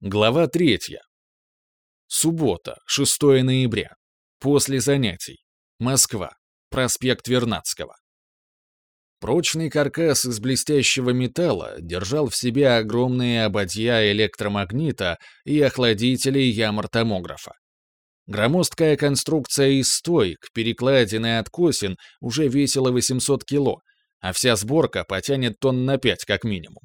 Глава третья. Суббота, 6 ноября. После занятий. Москва. Проспект Вернадского. Прочный каркас из блестящего металла держал в себе огромные ободья электромагнита и охладителей ямортомографа. Громоздкая конструкция из стоек, перекладин и откосин уже весила 800 кило, а вся сборка потянет тонн на 5 как минимум.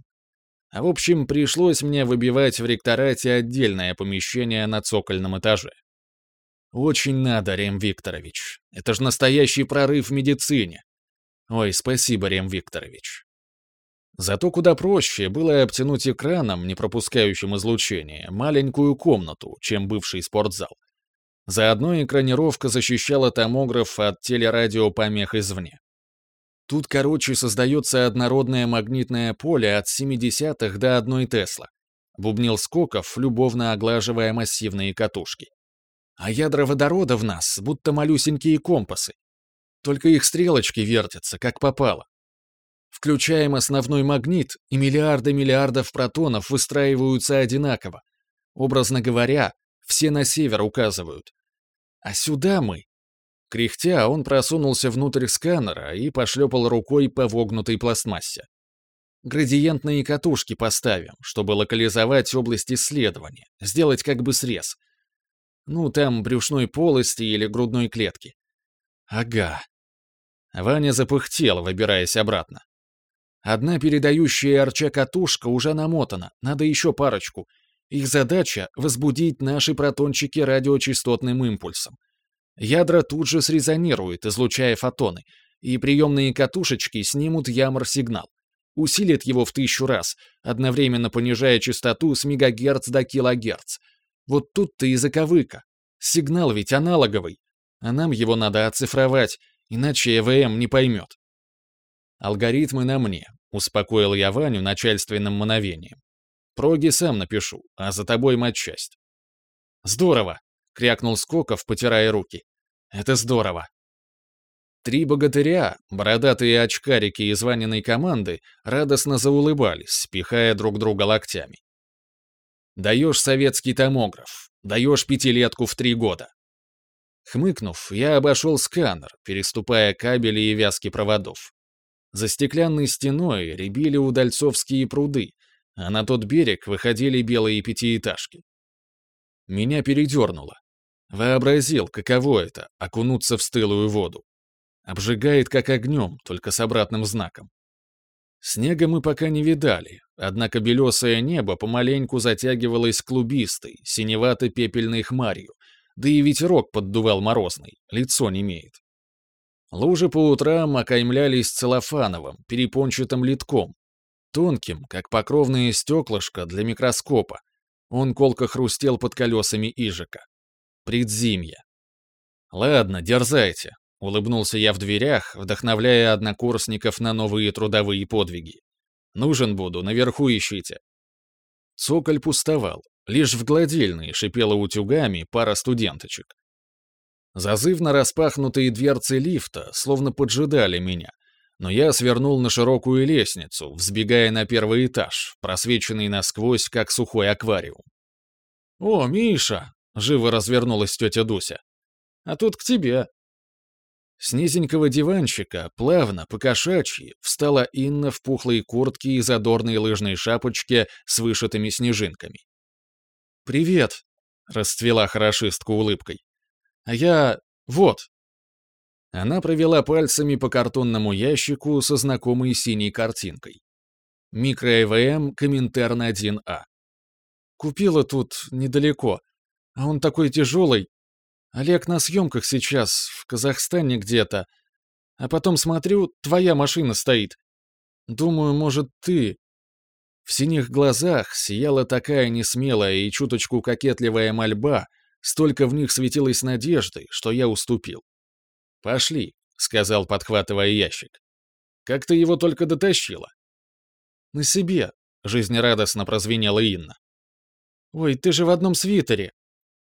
А в общем, пришлось мне выбивать в ректорате отдельное помещение на цокольном этаже. Очень надо, Рем Викторович. Это же настоящий прорыв в медицине. Ой, спасибо, Рем Викторович. Зато куда проще было обтянуть экраном, не пропускающим излучение, маленькую комнату, чем бывший спортзал. Заодно экранировка защищала томограф от телерадиопомех извне. Тут, короче, создается однородное магнитное поле от 70-х до одной Тесла. Бубнил Скоков, любовно оглаживая массивные катушки. А ядра водорода в нас, будто малюсенькие компасы. Только их стрелочки вертятся, как попало. Включаем основной магнит, и миллиарды миллиардов протонов выстраиваются одинаково. Образно говоря, все на север указывают. А сюда мы Кряхтя, а он просунулся внутрь сканера и пошлепал рукой по вогнутой пластмассе. Градиентные катушки поставим, чтобы локализовать область исследования, сделать как бы срез. Ну, там брюшной полости или грудной клетки. Ага. Ваня запыхтел, выбираясь обратно. Одна передающая арча катушка уже намотана, надо еще парочку. Их задача — возбудить наши протончики радиочастотным импульсом. Ядра тут же срезонируют, излучая фотоны, и приемные катушечки снимут ямор-сигнал. Усилит его в тысячу раз, одновременно понижая частоту с мегагерц до килогерц. Вот тут-то и заковыка. Сигнал ведь аналоговый, а нам его надо оцифровать, иначе ЭВМ не поймет. Алгоритмы на мне, успокоил я Ваню начальственным мановением. Проги сам напишу, а за тобой матчасть. Здорово, крякнул Скоков, потирая руки. Это здорово. Три богатыря, бородатые очкарики из Ваниной команды, радостно заулыбались, пихая друг друга локтями. «Даешь советский томограф, даешь пятилетку в три года». Хмыкнув, я обошел сканер, переступая кабели и вязки проводов. За стеклянной стеной рябили удальцовские пруды, а на тот берег выходили белые пятиэтажки. Меня передернуло. Вообразил, каково это — окунуться в стылую воду. Обжигает, как огнем, только с обратным знаком. Снега мы пока не видали, однако белесое небо помаленьку затягивалось клубистой, синевато-пепельной хмарью, да и ветерок поддувал морозный, лицо не имеет. Лужи по утрам окаймлялись целлофановым, перепончатым литком, тонким, как покровное стеклышко для микроскопа. Он колко хрустел под колесами ижика предзимья. «Ладно, дерзайте», — улыбнулся я в дверях, вдохновляя однокурсников на новые трудовые подвиги. «Нужен буду, наверху ищите». Цоколь пустовал, лишь в гладильной шипела утюгами пара студенточек. Зазывно распахнутые дверцы лифта словно поджидали меня, но я свернул на широкую лестницу, взбегая на первый этаж, просвеченный насквозь, как сухой аквариум. «О, Миша!» Живо развернулась тетя Дуся. «А тут к тебе». С низенького диванчика, плавно, по-кошачьи, встала Инна в пухлой куртке и задорной лыжной шапочке с вышитыми снежинками. «Привет», — расцвела хорошистка улыбкой. «А я... вот». Она провела пальцами по картонному ящику со знакомой синей картинкой. Микро-ЭВМ Коминтерн 1А. Купила тут недалеко. А он такой тяжелый. Олег на съемках сейчас, в Казахстане где-то. А потом смотрю, твоя машина стоит. Думаю, может, ты...» В синих глазах сияла такая несмелая и чуточку кокетливая мольба, столько в них светилась надежды, что я уступил. «Пошли», — сказал, подхватывая ящик. «Как ты его только дотащила?» «На себе», — жизнерадостно прозвенела Инна. «Ой, ты же в одном свитере!»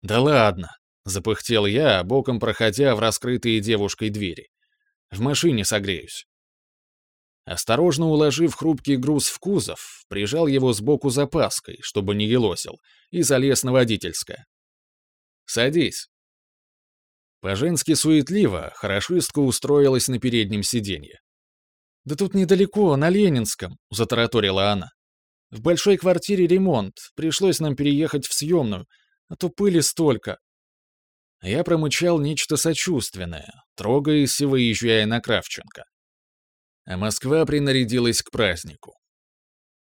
«Да ладно!» — запыхтел я, боком проходя в раскрытые девушкой двери. «В машине согреюсь». Осторожно уложив хрупкий груз в кузов, прижал его сбоку запаской, чтобы не елосил, и залез на водительское. «Садись». По-женски суетливо хорошистка устроилась на переднем сиденье. «Да тут недалеко, на Ленинском», — затараторила она. «В большой квартире ремонт, пришлось нам переехать в съемную, а то пыли столько. А я промычал нечто сочувственное, трогаясь и выезжая на Кравченко. А Москва принарядилась к празднику.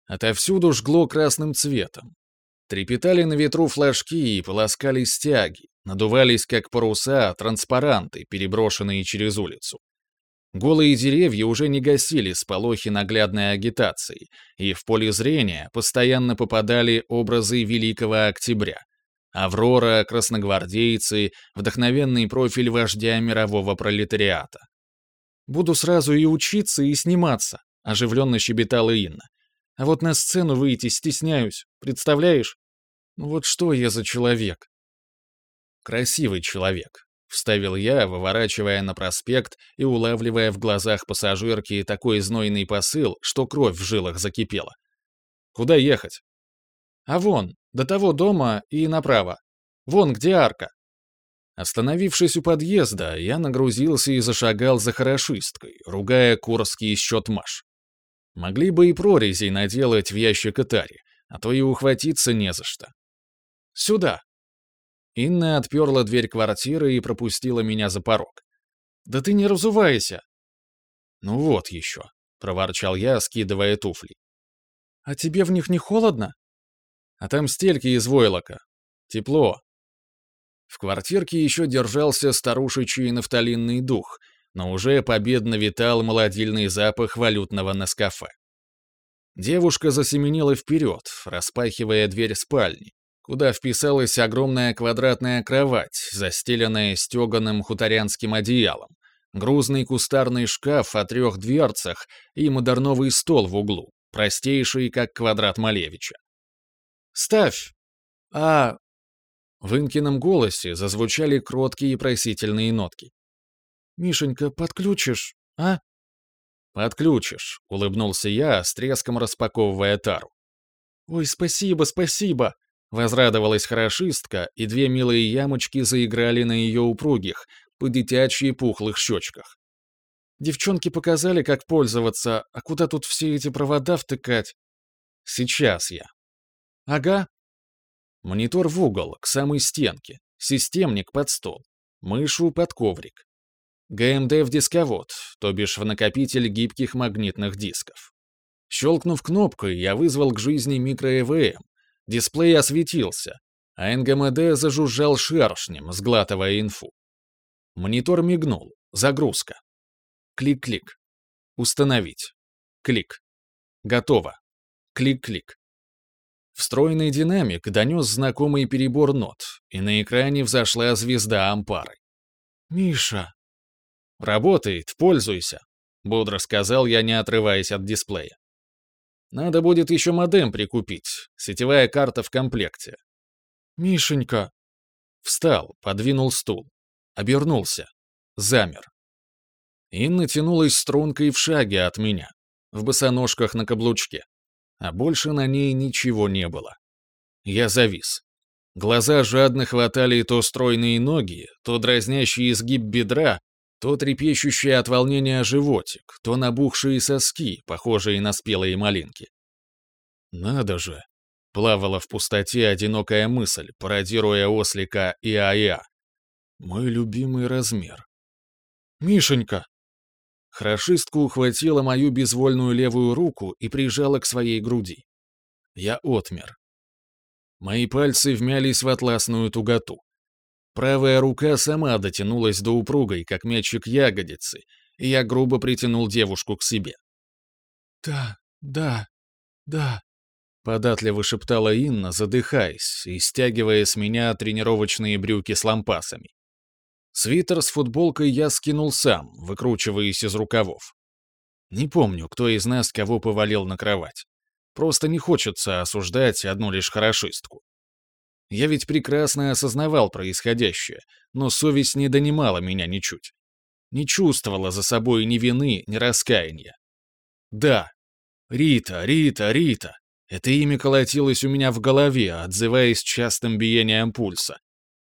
Отовсюду жгло красным цветом. Трепетали на ветру флажки и полоскали стяги, надувались как паруса транспаранты, переброшенные через улицу. Голые деревья уже не гасили сполохи наглядной агитации, и в поле зрения постоянно попадали образы Великого Октября, Аврора, красногвардейцы, вдохновенный профиль вождя мирового пролетариата. «Буду сразу и учиться, и сниматься», — оживленно щебетала Инна. «А вот на сцену выйти стесняюсь, представляешь? Ну вот что я за человек?» «Красивый человек», — вставил я, выворачивая на проспект и улавливая в глазах пассажирки такой знойный посыл, что кровь в жилах закипела. «Куда ехать?» «А вон, до того дома и направо. Вон где арка». Остановившись у подъезда, я нагрузился и зашагал за хорошисткой, ругая курский счет Маш. Могли бы и прорезей наделать в ящик Итари, а то и ухватиться не за что. «Сюда!» Инна отперла дверь квартиры и пропустила меня за порог. «Да ты не разувайся!» «Ну вот еще», — проворчал я, скидывая туфли. «А тебе в них не холодно?» а там стельки из войлока. Тепло. В квартирке еще держался старушечий нафталинный дух, но уже победно витал молодильный запах валютного наскафе. Девушка засеменила вперед, распахивая дверь спальни, куда вписалась огромная квадратная кровать, застеленная стеганым хуторянским одеялом, грузный кустарный шкаф о трех дверцах и модерновый стол в углу, простейший, как квадрат Малевича. «Ставь!» «А...» В Инкином голосе зазвучали кроткие просительные нотки. «Мишенька, подключишь, а?» «Подключишь», — улыбнулся я, с треском распаковывая тару. «Ой, спасибо, спасибо!» — возрадовалась хорошистка, и две милые ямочки заиграли на ее упругих, по-детячьи пухлых щечках. Девчонки показали, как пользоваться, а куда тут все эти провода втыкать? Сейчас я. Ага. Монитор в угол, к самой стенке. Системник под стол. Мышу под коврик. ГМД в дисковод, то бишь в накопитель гибких магнитных дисков. Щелкнув кнопкой, я вызвал к жизни микро-ЭВМ. Дисплей осветился, а НГМД зажужжал шершнем, сглатывая инфу. Монитор мигнул. Загрузка. Клик-клик. Установить. Клик. Готово. Клик-клик. Встроенный динамик донес знакомый перебор нот, и на экране взошла звезда ампары. «Миша!» «Работает, пользуйся», — бодро сказал я, не отрываясь от дисплея. «Надо будет еще модем прикупить, сетевая карта в комплекте». «Мишенька!» Встал, подвинул стул, обернулся, замер. Инна тянулась стрункой в шаге от меня, в босоножках на каблучке а больше на ней ничего не было. Я завис. Глаза жадно хватали то стройные ноги, то дразнящий изгиб бедра, то трепещущий от волнения животик, то набухшие соски, похожие на спелые малинки. «Надо же!» — плавала в пустоте одинокая мысль, пародируя ослика и Ая. «Мой любимый размер». «Мишенька!» Хорошистку ухватила мою безвольную левую руку и прижала к своей груди. Я отмер. Мои пальцы вмялись в атласную туготу. Правая рука сама дотянулась до упругой, как мячик ягодицы, и я грубо притянул девушку к себе. «Да, да, да», — податливо шептала Инна, задыхаясь и стягивая с меня тренировочные брюки с лампасами. Свитер с футболкой я скинул сам, выкручиваясь из рукавов. Не помню, кто из нас кого повалил на кровать. Просто не хочется осуждать одну лишь хорошистку. Я ведь прекрасно осознавал происходящее, но совесть не донимала меня ничуть. Не чувствовала за собой ни вины, ни раскаяния. Да, Рита, Рита, Рита. Это имя колотилось у меня в голове, отзываясь частым биением пульса,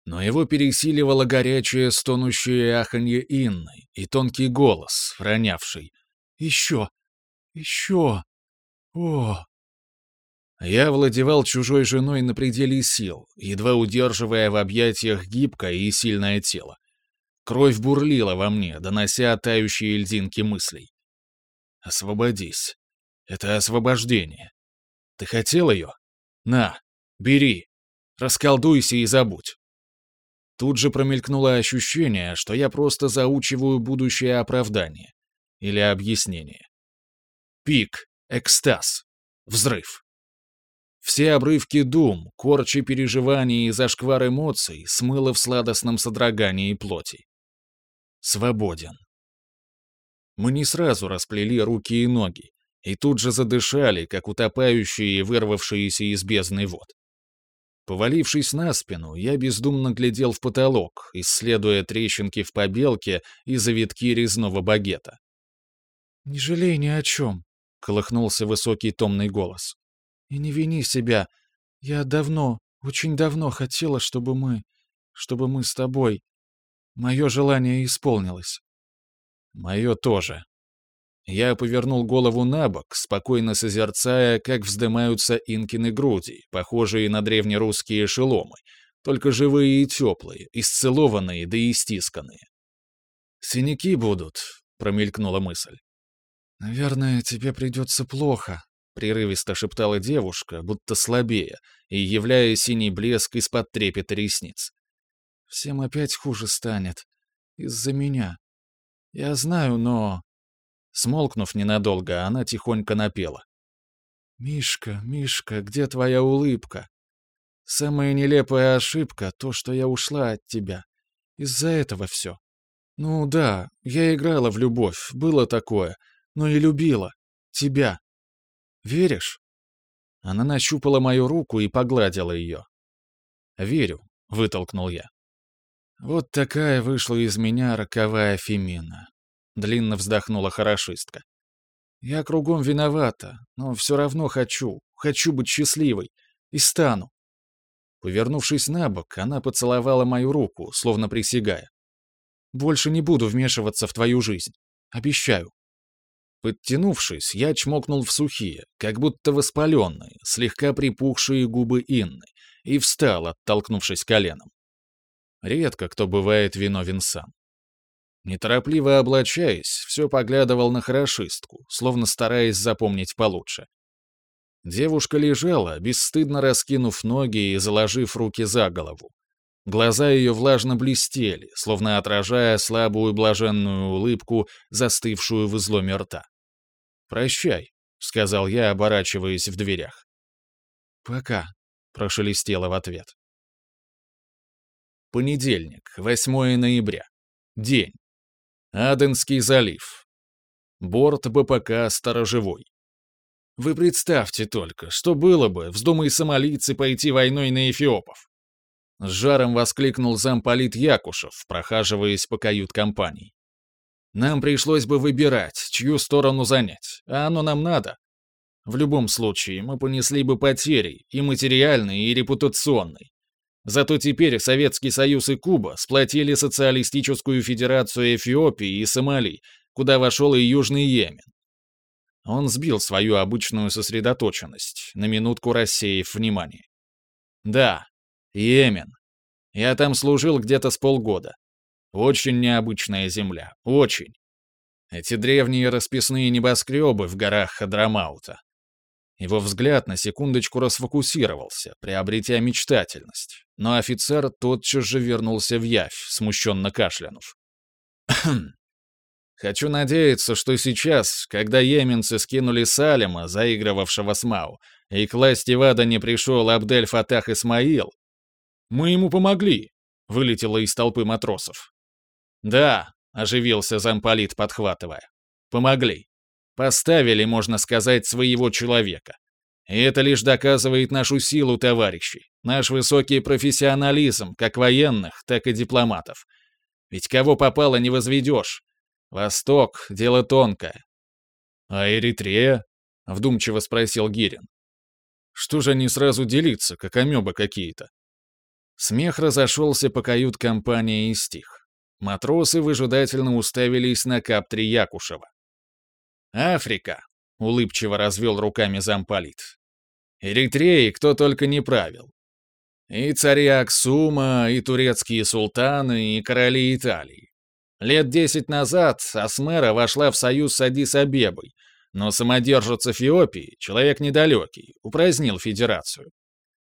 но его пересиливало горячее стонущее аханье Инны и тонкий голос, ронявший «Еще! Еще! О!» Я владевал чужой женой на пределе сил, едва удерживая в объятиях гибкое и сильное тело. Кровь бурлила во мне, донося тающие льдинки мыслей. «Освободись. Это освобождение. Ты хотел ее? На, бери. Расколдуйся и забудь». Тут же промелькнуло ощущение, что я просто заучиваю будущее оправдание или объяснение. Пик, экстаз, взрыв. Все обрывки дум, корчи переживаний и зашквар эмоций смыло в сладостном содрогании плоти. Свободен. Мы не сразу расплели руки и ноги, и тут же задышали, как утопающие вырвавшиеся из бездны вод. Повалившись на спину, я бездумно глядел в потолок, исследуя трещинки в побелке и завитки резного багета. «Не жалей ни о чем», — колыхнулся высокий томный голос. «И не вини себя. Я давно, очень давно хотела, чтобы мы... чтобы мы с тобой... Мое желание исполнилось». «Мое тоже», я повернул голову на бок, спокойно созерцая, как вздымаются инкины груди, похожие на древнерусские шеломы, только живые и теплые, исцелованные да и стисканные. «Синяки будут», — промелькнула мысль. «Наверное, тебе придется плохо», — прерывисто шептала девушка, будто слабее, и являя синий блеск из-под трепета ресниц. «Всем опять хуже станет. Из-за меня. Я знаю, но...» Смолкнув ненадолго, она тихонько напела. «Мишка, Мишка, где твоя улыбка? Самая нелепая ошибка — то, что я ушла от тебя. Из-за этого все. Ну да, я играла в любовь, было такое, но и любила. Тебя. Веришь?» Она нащупала мою руку и погладила ее. «Верю», — вытолкнул я. Вот такая вышла из меня роковая Фемина. Длинно вздохнула хорошистка. «Я кругом виновата, но все равно хочу, хочу быть счастливой и стану». Повернувшись на бок, она поцеловала мою руку, словно присягая. «Больше не буду вмешиваться в твою жизнь. Обещаю». Подтянувшись, я чмокнул в сухие, как будто воспаленные, слегка припухшие губы Инны и встал, оттолкнувшись коленом. Редко кто бывает виновен сам. Неторопливо облачаясь, все поглядывал на хорошистку, словно стараясь запомнить получше. Девушка лежала, бесстыдно раскинув ноги и заложив руки за голову. Глаза ее влажно блестели, словно отражая слабую блаженную улыбку, застывшую в изломе рта. «Прощай», — сказал я, оборачиваясь в дверях. «Пока», — прошелестело в ответ. Понедельник, 8 ноября. День. Аденский залив. Борт БПК староживой. Вы представьте только, что было бы, вздумай сомалийцы пойти войной на эфиопов. С жаром воскликнул замполит Якушев, прохаживаясь по кают-компании. Нам пришлось бы выбирать, чью сторону занять, а оно нам надо. В любом случае, мы понесли бы потери, и материальные, и репутационные. Зато теперь Советский Союз и Куба сплотили Социалистическую Федерацию Эфиопии и Сомали, куда вошел и Южный Йемен. Он сбил свою обычную сосредоточенность, на минутку рассеяв внимание. Да, Йемен. Я там служил где-то с полгода. Очень необычная земля, очень. Эти древние расписные небоскребы в горах Хадрамаута, его взгляд на секундочку расфокусировался, приобретя мечтательность, но офицер тотчас же вернулся в явь, смущенно кашлянув. «Хочу надеяться, что сейчас, когда еменцы скинули Салема, заигрывавшего с Мау, и к власти в не пришел Абдель Фатах Исмаил, мы ему помогли», — вылетело из толпы матросов. «Да», — оживился замполит, подхватывая, — «помогли». Поставили, можно сказать, своего человека. И это лишь доказывает нашу силу, товарищи, наш высокий профессионализм, как военных, так и дипломатов. Ведь кого попало, не возведешь. Восток — дело тонкое. А Эритрея? — вдумчиво спросил Гирин. Что же они сразу делиться, как амебы какие-то? Смех разошелся по кают-компании и стих. Матросы выжидательно уставились на каптри Якушева. Африка!» — улыбчиво развел руками замполит. «Эритреи кто только не правил. И царя Аксума, и турецкие султаны, и короли Италии. Лет десять назад Асмера вошла в союз с Адис-Абебой, но самодержец Эфиопии, человек недалекий, упразднил федерацию.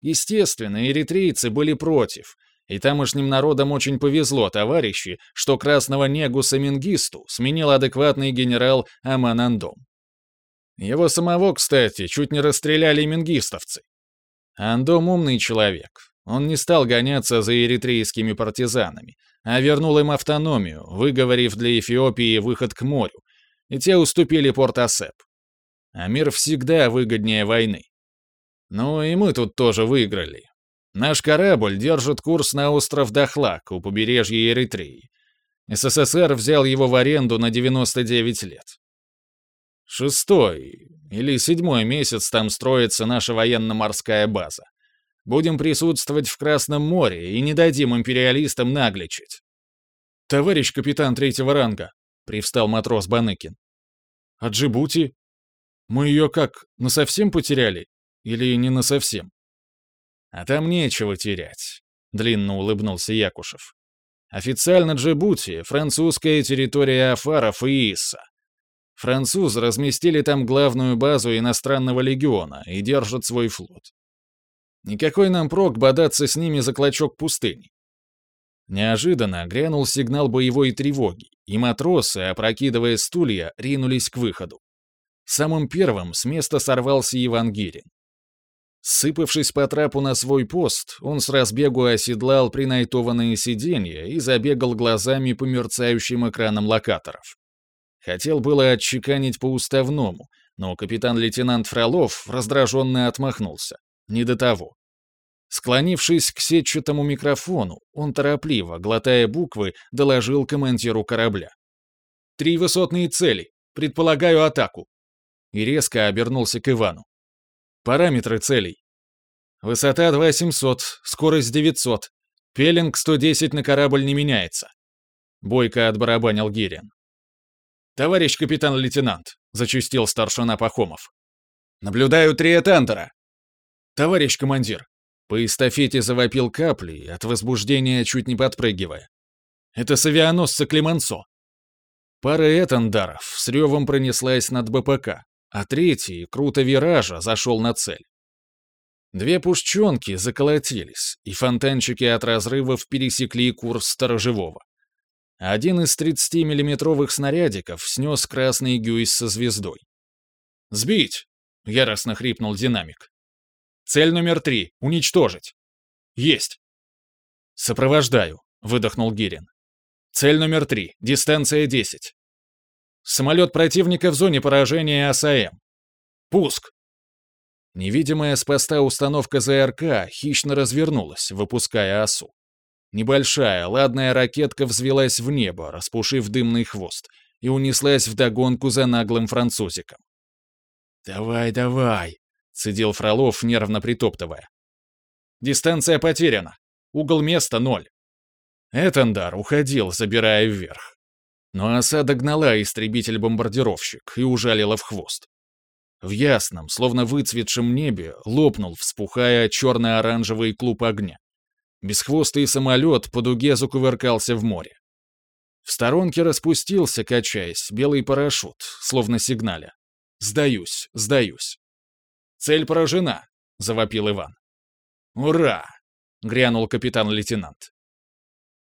Естественно, эритрейцы были против, и тамошним народам очень повезло, товарищи, что красного негу Самингисту сменил адекватный генерал Аманандом. Его самого, кстати, чуть не расстреляли мингистовцы. Андом умный человек. Он не стал гоняться за эритрейскими партизанами, а вернул им автономию, выговорив для Эфиопии выход к морю, и те уступили порт Асеп. А мир всегда выгоднее войны. Ну и мы тут тоже выиграли, Наш корабль держит курс на остров Дохлак у побережья Эритреи. СССР взял его в аренду на 99 лет. Шестой или седьмой месяц там строится наша военно-морская база. Будем присутствовать в Красном море и не дадим империалистам нагличить. «Товарищ капитан третьего ранга», — привстал матрос Баныкин. «А Джибути? Мы ее как, насовсем потеряли? Или не насовсем?» А там нечего терять», — длинно улыбнулся Якушев. «Официально Джибути — французская территория Афаров и Иса. Французы разместили там главную базу иностранного легиона и держат свой флот. Никакой нам прок бодаться с ними за клочок пустыни. Неожиданно грянул сигнал боевой тревоги, и матросы, опрокидывая стулья, ринулись к выходу. Самым первым с места сорвался Иван Гирин. Сыпавшись по трапу на свой пост, он с разбегу оседлал принайтованные сиденья и забегал глазами по мерцающим экранам локаторов. Хотел было отчеканить по уставному, но капитан-лейтенант Фролов раздраженно отмахнулся. Не до того. Склонившись к сетчатому микрофону, он торопливо, глотая буквы, доложил командиру корабля. «Три высотные цели. Предполагаю атаку». И резко обернулся к Ивану. Параметры целей. Высота 2700, скорость 900. Пелинг 110 на корабль не меняется. Бойко отбарабанил Гирин. «Товарищ капитан-лейтенант», — зачастил старшина Пахомов. «Наблюдаю три этантера». «Товарищ командир», — по эстафете завопил капли, от возбуждения чуть не подпрыгивая. «Это с авианосца Климонцо». Пара этандаров с ревом пронеслась над БПК, а третий, круто виража, зашел на цель. Две пушчонки заколотились, и фонтанчики от разрывов пересекли курс сторожевого. Один из 30-миллиметровых снарядиков снес красный гюйс со звездой. «Сбить!» — яростно хрипнул динамик. «Цель номер три — уничтожить!» «Есть!» «Сопровождаю!» — выдохнул Гирин. «Цель номер три — дистанция 10. Самолет противника в зоне поражения АСАМ. Пуск!» Невидимая с поста установка ЗРК хищно развернулась, выпуская осу. Небольшая, ладная ракетка взвелась в небо, распушив дымный хвост, и унеслась вдогонку за наглым французиком. «Давай, давай!» — цедил Фролов, нервно притоптывая. «Дистанция потеряна. Угол места ноль». Этандар уходил, забирая вверх. Но оса догнала истребитель-бомбардировщик и ужалила в хвост. В ясном, словно выцветшем небе, лопнул, вспухая черно-оранжевый клуб огня. Бесхвостый самолет по дуге закувыркался в море. В сторонке распустился, качаясь, белый парашют, словно сигналя. «Сдаюсь, сдаюсь!» «Цель поражена!» — завопил Иван. «Ура!» — грянул капитан-лейтенант.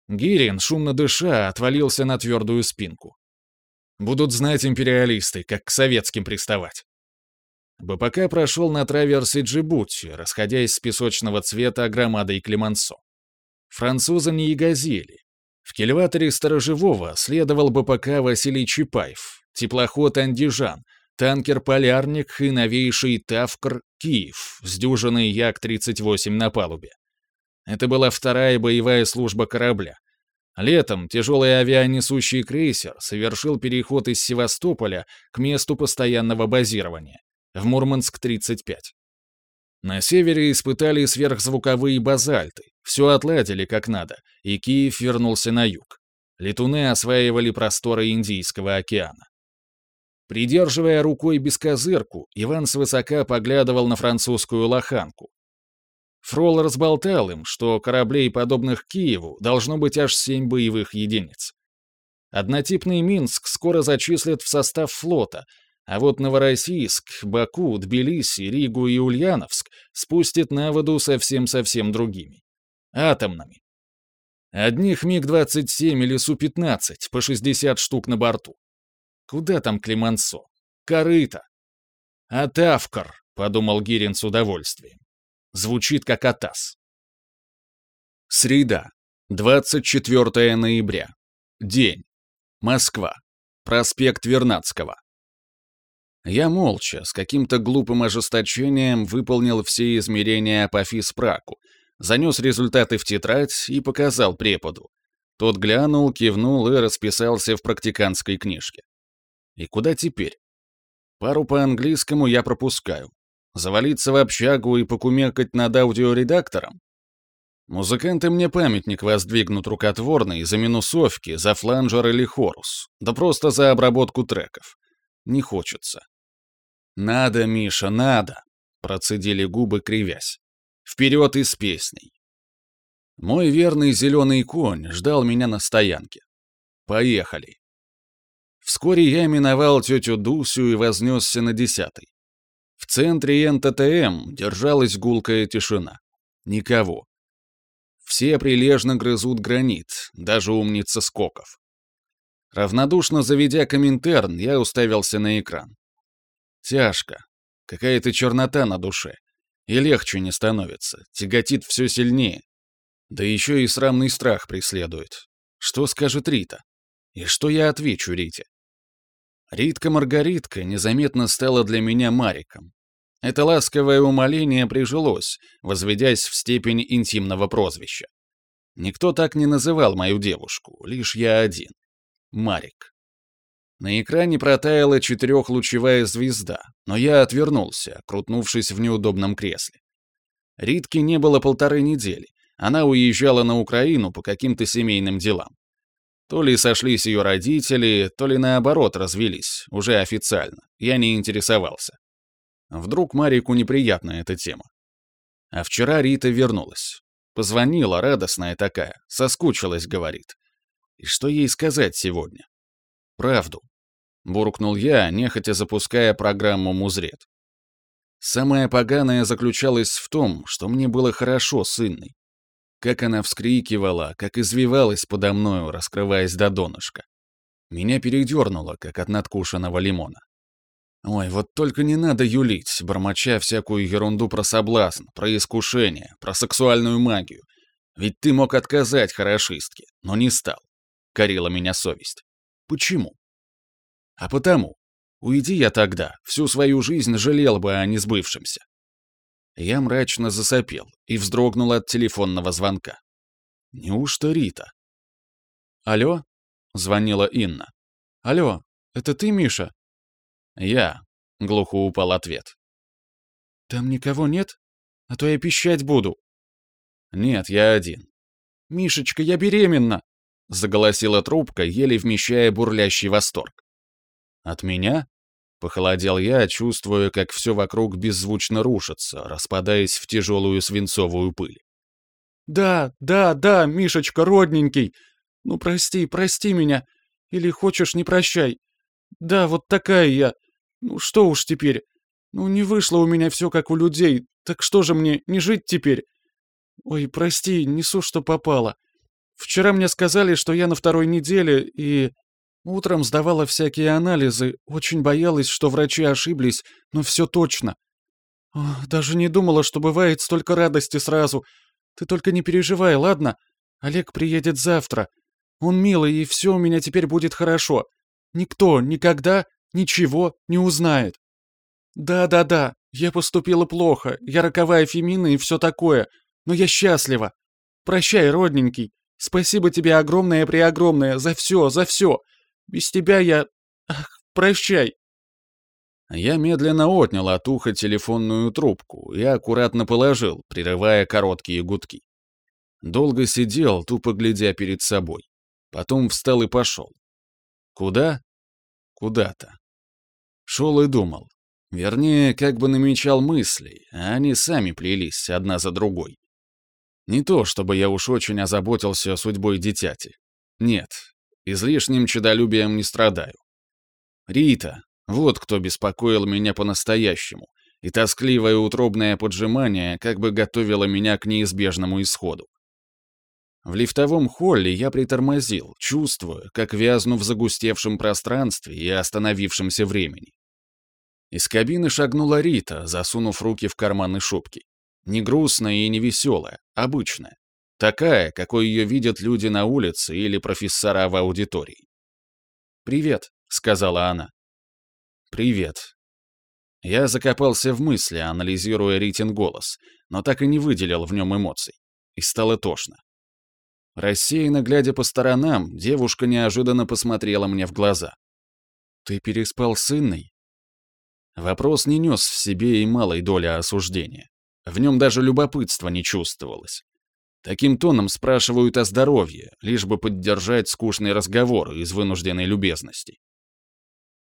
Гирин, шумно дыша, отвалился на твердую спинку. «Будут знать империалисты, как к советским приставать!» БПК прошел на траверсе Джибути, расходясь с песочного цвета громадой Климансо. Французы не ягозили. В кильваторе Сторожевого следовал БПК Василий Чапаев, теплоход «Андижан», танкер «Полярник» и новейший «Тавкр» «Киев» сдюженный дюжиной Як-38 на палубе. Это была вторая боевая служба корабля. Летом тяжелый авианесущий крейсер совершил переход из Севастополя к месту постоянного базирования в Мурманск-35. На севере испытали сверхзвуковые базальты, все отладили как надо, и Киев вернулся на юг. Летуны осваивали просторы Индийского океана. Придерживая рукой бескозырку, Иван свысока поглядывал на французскую лоханку. Фрол разболтал им, что кораблей, подобных Киеву, должно быть аж семь боевых единиц. Однотипный Минск скоро зачислят в состав флота, а вот Новороссийск, Баку, Тбилиси, Ригу и Ульяновск спустит на воду совсем-совсем другими. Атомными. Одних МиГ-27 или Су-15 по 60 штук на борту. Куда там Климансо? Корыто. Атавкар, подумал Гирин с удовольствием. Звучит как Атас. Среда, 24 ноября. День. Москва. Проспект Вернадского. Я молча, с каким-то глупым ожесточением, выполнил все измерения Апофи Спраку, занес результаты в тетрадь и показал преподу. Тот глянул, кивнул и расписался в практиканской книжке. И куда теперь? Пару по английскому я пропускаю. Завалиться в общагу и покумекать над аудиоредактором? Музыканты мне памятник воздвигнут рукотворный за минусовки, за фланжер или хорус. Да просто за обработку треков. Не хочется. «Надо, Миша, надо!» — процедили губы, кривясь. «Вперед и с песней!» Мой верный зеленый конь ждал меня на стоянке. «Поехали!» Вскоре я миновал тетю Дусю и вознесся на десятый. В центре НТТМ эм держалась гулкая тишина. Никого. Все прилежно грызут гранит, даже умница скоков. Равнодушно заведя коминтерн, я уставился на экран. Тяжко. Какая-то чернота на душе. И легче не становится, тяготит все сильнее. Да еще и срамный страх преследует. Что скажет Рита? И что я отвечу Рите? Ритка-маргаритка незаметно стала для меня Мариком. Это ласковое умоление прижилось, возведясь в степень интимного прозвища. Никто так не называл мою девушку, лишь я один. Марик. На экране протаяла четырехлучевая звезда, но я отвернулся, крутнувшись в неудобном кресле. Ритки не было полторы недели. Она уезжала на Украину по каким-то семейным делам. То ли сошлись ее родители, то ли наоборот развелись, уже официально. Я не интересовался. Вдруг Марику неприятна эта тема. А вчера Рита вернулась. Позвонила, радостная такая, соскучилась, говорит. И что ей сказать сегодня? Правду, Буркнул я, нехотя запуская программу музред. Самое поганое заключалось в том, что мне было хорошо с Инной. Как она вскрикивала, как извивалась подо мною, раскрываясь до донышка. Меня передернуло, как от надкушенного лимона. Ой, вот только не надо юлить, бормоча всякую ерунду про соблазн, про искушение, про сексуальную магию. Ведь ты мог отказать хорошистке, но не стал. Корила меня совесть. Почему? А потому уйди я тогда, всю свою жизнь жалел бы а о несбывшемся». Я мрачно засопел и вздрогнул от телефонного звонка. «Неужто Рита?» «Алло?» — звонила Инна. «Алло, это ты, Миша?» «Я», — глухо упал ответ. «Там никого нет? А то я пищать буду». «Нет, я один». «Мишечка, я беременна!» — заголосила трубка, еле вмещая бурлящий восторг. От меня? Похолодел я, чувствуя, как все вокруг беззвучно рушится, распадаясь в тяжелую свинцовую пыль. «Да, да, да, Мишечка, родненький! Ну прости, прости меня! Или хочешь, не прощай! Да, вот такая я! Ну что уж теперь! Ну не вышло у меня все как у людей, так что же мне, не жить теперь? Ой, прости, несу, что попало. Вчера мне сказали, что я на второй неделе, и... Утром сдавала всякие анализы, очень боялась, что врачи ошиблись, но все точно. О, даже не думала, что бывает столько радости сразу. Ты только не переживай, ладно? Олег приедет завтра. Он милый, и все у меня теперь будет хорошо. Никто, никогда, ничего не узнает. Да-да-да, я поступила плохо, я роковая Фемина и все такое, но я счастлива. Прощай, родненький. Спасибо тебе огромное-преогромное за все, за все. Без тебя я... Прощай!» Я медленно отнял от уха телефонную трубку и аккуратно положил, прерывая короткие гудки. Долго сидел, тупо глядя перед собой. Потом встал и пошел. Куда? Куда-то. Шел и думал. Вернее, как бы намечал мысли, а они сами плелись одна за другой. Не то, чтобы я уж очень озаботился судьбой дитяти. Нет, Излишним чудолюбием не страдаю. Рита, вот кто беспокоил меня по-настоящему, и тоскливое утробное поджимание как бы готовило меня к неизбежному исходу. В лифтовом холле я притормозил, чувствуя, как вязну в загустевшем пространстве и остановившемся времени. Из кабины шагнула Рита, засунув руки в карманы шубки. Не грустная и не веселая, обычная. Такая, какой ее видят люди на улице или профессора в аудитории. «Привет», — сказала она. «Привет». Я закопался в мысли, анализируя Ритин голос, но так и не выделил в нем эмоций. И стало тошно. Рассеянно глядя по сторонам, девушка неожиданно посмотрела мне в глаза. «Ты переспал с Инной?» Вопрос не нес в себе и малой доли осуждения. В нем даже любопытства не чувствовалось. Таким тоном спрашивают о здоровье, лишь бы поддержать скучный разговор из вынужденной любезности.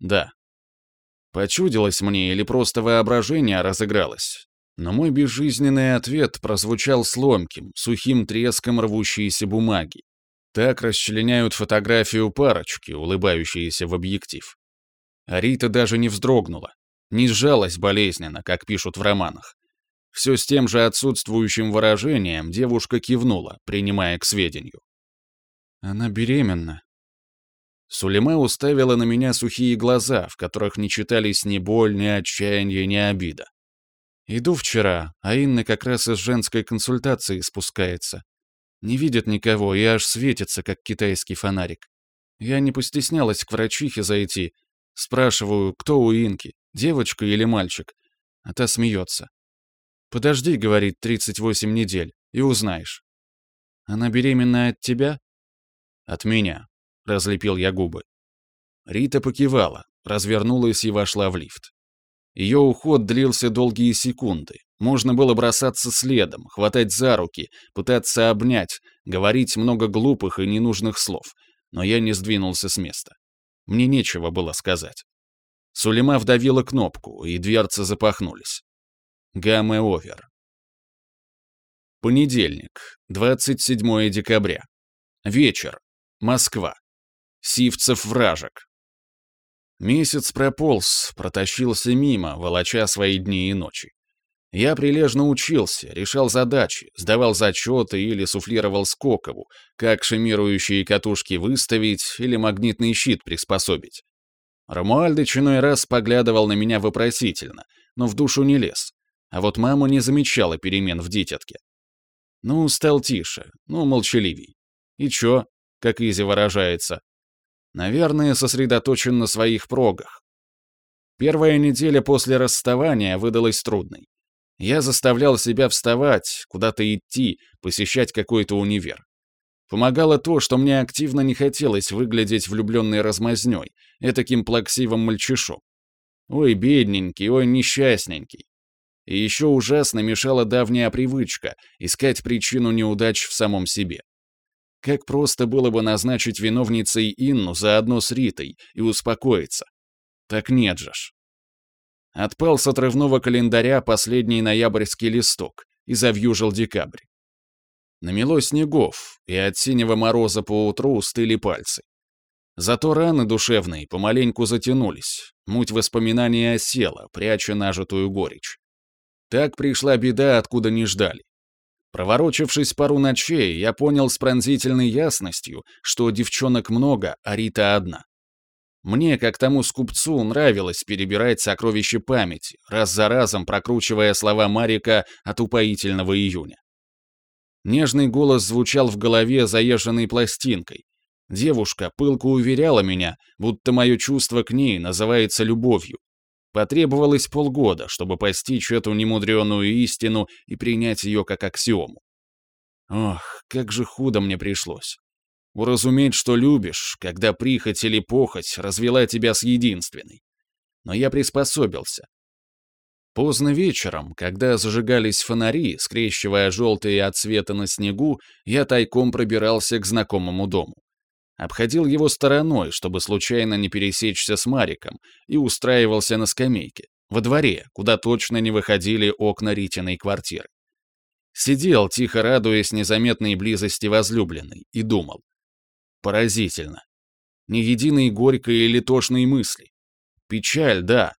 Да. Почудилось мне или просто воображение разыгралось, но мой безжизненный ответ прозвучал сломким, сухим треском рвущейся бумаги. Так расчленяют фотографию парочки, улыбающиеся в объектив. А Рита даже не вздрогнула, не сжалась болезненно, как пишут в романах. Все с тем же отсутствующим выражением девушка кивнула, принимая к сведению. «Она беременна». Сулейма уставила на меня сухие глаза, в которых не читались ни боль, ни отчаяние, ни обида. «Иду вчера, а Инна как раз из женской консультации спускается. Не видит никого и аж светится, как китайский фонарик. Я не постеснялась к врачихе зайти. Спрашиваю, кто у Инки, девочка или мальчик? А та смеется. «Подожди, — говорит, — 38 недель, и узнаешь». «Она беременна от тебя?» «От меня», — разлепил я губы. Рита покивала, развернулась и вошла в лифт. Ее уход длился долгие секунды. Можно было бросаться следом, хватать за руки, пытаться обнять, говорить много глупых и ненужных слов. Но я не сдвинулся с места. Мне нечего было сказать. Сулейма вдавила кнопку, и дверцы запахнулись. Гамма Овер. Понедельник, 27 декабря. Вечер. Москва. Сивцев-Вражек. Месяц прополз, протащился мимо, волоча свои дни и ночи. Я прилежно учился, решал задачи, сдавал зачеты или суфлировал Скокову, как шемирующие катушки выставить или магнитный щит приспособить. Ромуальдыч иной раз поглядывал на меня вопросительно, но в душу не лез. А вот мама не замечала перемен в дитятке. Ну, стал тише, ну, молчаливей. И чё, как Изи выражается? Наверное, сосредоточен на своих прогах. Первая неделя после расставания выдалась трудной. Я заставлял себя вставать, куда-то идти, посещать какой-то универ. Помогало то, что мне активно не хотелось выглядеть влюбленной размазнёй, этаким плаксивым мальчишом. Ой, бедненький, ой, несчастненький. И еще ужасно мешала давняя привычка — искать причину неудач в самом себе. Как просто было бы назначить виновницей Инну заодно с Ритой и успокоиться. Так нет же ж. Отпал с отрывного календаря последний ноябрьский листок и завьюжил декабрь. Намело снегов, и от синего мороза по утру стыли пальцы. Зато раны душевные помаленьку затянулись, муть воспоминания осела, пряча нажитую горечь. Так пришла беда, откуда не ждали. Проворочившись пару ночей, я понял с пронзительной ясностью, что девчонок много, а Рита одна. Мне, как тому скупцу, нравилось перебирать сокровища памяти, раз за разом прокручивая слова Марика от упоительного июня. Нежный голос звучал в голове заезженной пластинкой. Девушка пылко уверяла меня, будто мое чувство к ней называется любовью, Потребовалось полгода, чтобы постичь эту немудреную истину и принять ее как аксиому. Ох, как же худо мне пришлось. Уразуметь, что любишь, когда прихоть или похоть развела тебя с единственной. Но я приспособился. Поздно вечером, когда зажигались фонари, скрещивая желтые от света на снегу, я тайком пробирался к знакомому дому обходил его стороной, чтобы случайно не пересечься с Мариком, и устраивался на скамейке, во дворе, куда точно не выходили окна Ритиной квартиры. Сидел, тихо радуясь незаметной близости возлюбленной, и думал. Поразительно. Ни единой горькой или тошной мысли. Печаль, да.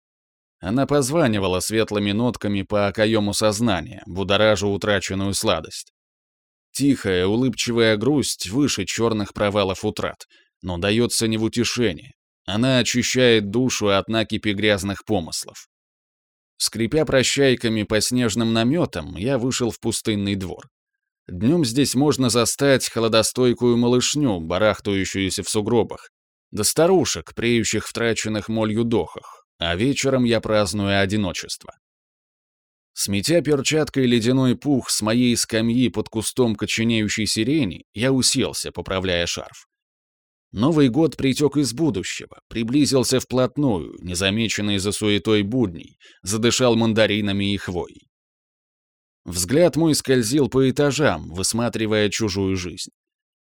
Она позванивала светлыми нотками по окоему сознания, будоража утраченную сладость. Тихая, улыбчивая грусть выше черных провалов утрат, но дается не в утешении. Она очищает душу от накипи грязных помыслов. Скрипя прощайками по снежным наметам, я вышел в пустынный двор. Днем здесь можно застать холодостойкую малышню, барахтающуюся в сугробах, да старушек, преющих в траченных молью дохах, а вечером я праздную одиночество. Сметя перчаткой ледяной пух с моей скамьи под кустом коченеющей сирени, я уселся, поправляя шарф. Новый год притек из будущего, приблизился вплотную, незамеченный за суетой будней, задышал мандаринами и хвой. Взгляд мой скользил по этажам, высматривая чужую жизнь.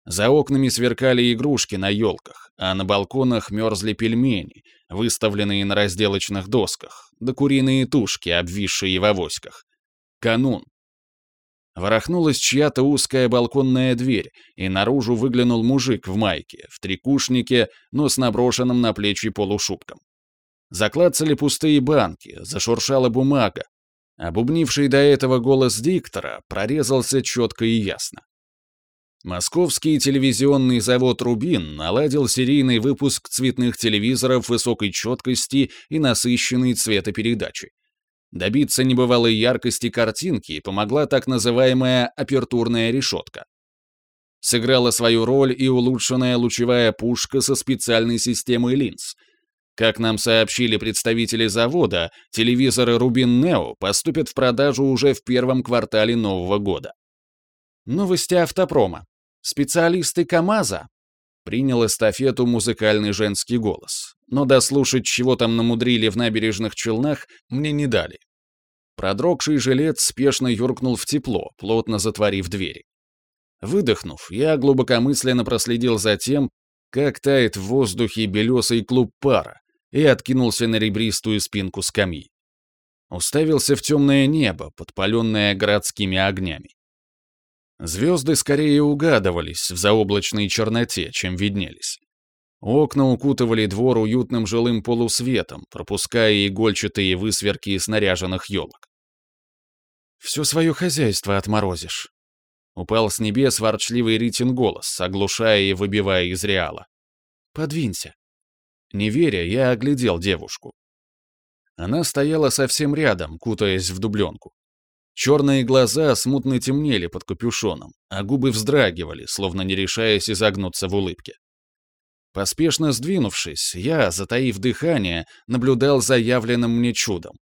За окнами сверкали игрушки на елках, а на балконах мерзли пельмени, выставленные на разделочных досках, да куриные тушки, обвисшие в авоськах. Канун. Ворохнулась чья-то узкая балконная дверь, и наружу выглянул мужик в майке, в трикушнике, но с наброшенным на плечи полушубком. Заклацали пустые банки, зашуршала бумага. Обубнивший до этого голос диктора прорезался четко и ясно. Московский телевизионный завод «Рубин» наладил серийный выпуск цветных телевизоров высокой четкости и насыщенной цветопередачи. Добиться небывалой яркости картинки помогла так называемая апертурная решетка. Сыграла свою роль и улучшенная лучевая пушка со специальной системой линз. Как нам сообщили представители завода, телевизоры «Рубин Нео» поступят в продажу уже в первом квартале нового года. Новости автопрома специалисты КАМАЗа!» Принял эстафету музыкальный женский голос. Но дослушать, чего там намудрили в набережных Челнах, мне не дали. Продрогший жилет спешно юркнул в тепло, плотно затворив двери. Выдохнув, я глубокомысленно проследил за тем, как тает в воздухе белесый клуб пара, и откинулся на ребристую спинку скамьи. Уставился в темное небо, подпаленное городскими огнями. Звезды скорее угадывались в заоблачной черноте, чем виднелись. Окна укутывали двор уютным жилым полусветом, пропуская игольчатые высверки снаряженных елок. «Все свое хозяйство отморозишь», — упал с небес ворчливый Ритин голос, оглушая и выбивая из реала. «Подвинься». Не веря, я оглядел девушку. Она стояла совсем рядом, кутаясь в дубленку. Черные глаза смутно темнели под капюшоном, а губы вздрагивали, словно не решаясь изогнуться в улыбке. Поспешно сдвинувшись, я, затаив дыхание, наблюдал за явленным мне чудом.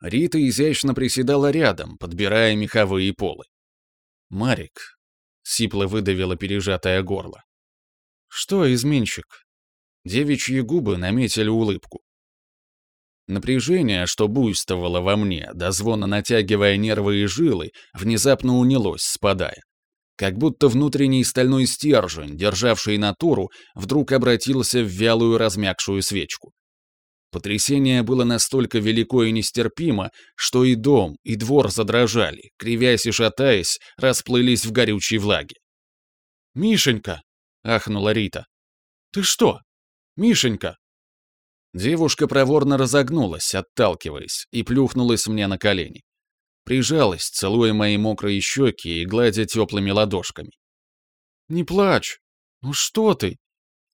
Рита изящно приседала рядом, подбирая меховые полы. «Марик», — сипло выдавила пережатое горло. «Что, изменщик?» Девичьи губы наметили улыбку. Напряжение, что буйствовало во мне, до звона натягивая нервы и жилы, внезапно унялось, спадая. Как будто внутренний стальной стержень, державший натуру, вдруг обратился в вялую размякшую свечку. Потрясение было настолько велико и нестерпимо, что и дом, и двор задрожали, кривясь и шатаясь, расплылись в горючей влаге. «Мишенька!» — ахнула Рита. «Ты что? Мишенька!» Девушка проворно разогнулась, отталкиваясь, и плюхнулась мне на колени. Прижалась, целуя мои мокрые щеки и гладя теплыми ладошками. «Не плачь! Ну что ты?»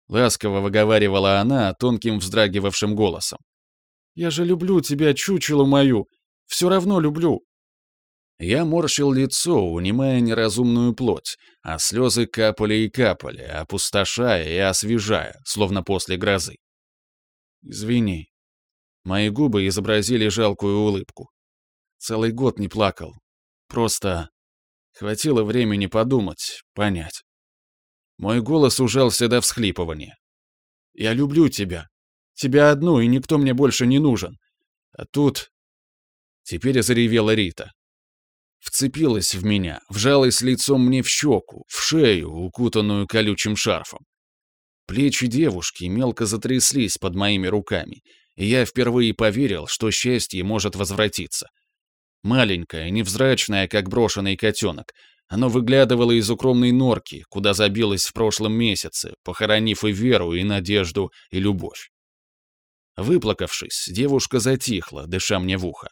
Ласково выговаривала она тонким вздрагивавшим голосом. «Я же люблю тебя, чучело мою! Все равно люблю!» Я морщил лицо, унимая неразумную плоть, а слезы капали и капали, опустошая и освежая, словно после грозы. Извини». Мои губы изобразили жалкую улыбку. Целый год не плакал. Просто хватило времени подумать, понять. Мой голос ужался до всхлипывания. «Я люблю тебя. Тебя одну, и никто мне больше не нужен. А тут...» Теперь заревела Рита. Вцепилась в меня, вжалась лицом мне в щеку, в шею, укутанную колючим шарфом. Плечи девушки мелко затряслись под моими руками, и я впервые поверил, что счастье может возвратиться. Маленькое, невзрачное, как брошенный котенок, оно выглядывало из укромной норки, куда забилось в прошлом месяце, похоронив и веру, и надежду, и любовь. Выплакавшись, девушка затихла, дыша мне в ухо.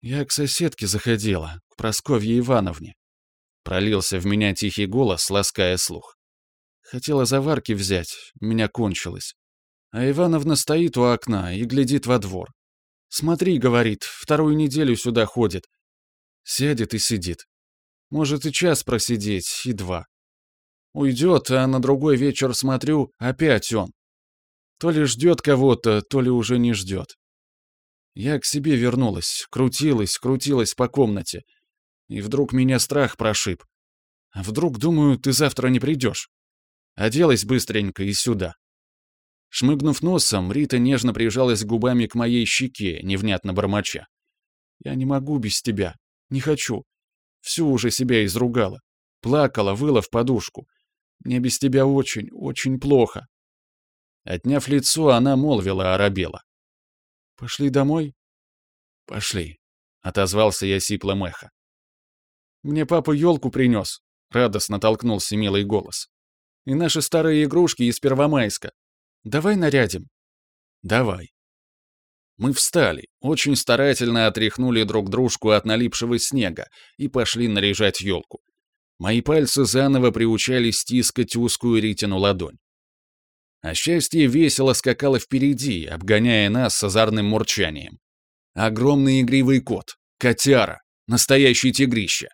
«Я к соседке заходила, к Просковье Ивановне», — пролился в меня тихий голос, лаская слух. Хотела заварки взять, меня кончилось. А Ивановна стоит у окна и глядит во двор. «Смотри», — говорит, — «вторую неделю сюда ходит». Сядет и сидит. Может и час просидеть, и два. Уйдет, а на другой вечер смотрю, опять он. То ли ждет кого-то, то ли уже не ждет. Я к себе вернулась, крутилась, крутилась по комнате. И вдруг меня страх прошиб. А вдруг, думаю, ты завтра не придешь? Оделась быстренько и сюда». Шмыгнув носом, Рита нежно прижалась губами к моей щеке, невнятно бормоча. «Я не могу без тебя. Не хочу. Всю уже себя изругала. Плакала, выла в подушку. Мне без тебя очень, очень плохо». Отняв лицо, она молвила оробела. «Пошли домой?» «Пошли», — отозвался я сипло эхо. «Мне папа елку принёс. — радостно толкнулся милый голос и наши старые игрушки из Первомайска. Давай нарядим». «Давай». Мы встали, очень старательно отряхнули друг дружку от налипшего снега и пошли наряжать елку. Мои пальцы заново приучали стискать узкую Ритину ладонь. А счастье весело скакало впереди, обгоняя нас с озорным мурчанием. Огромный игривый кот, котяра, настоящий тигрище.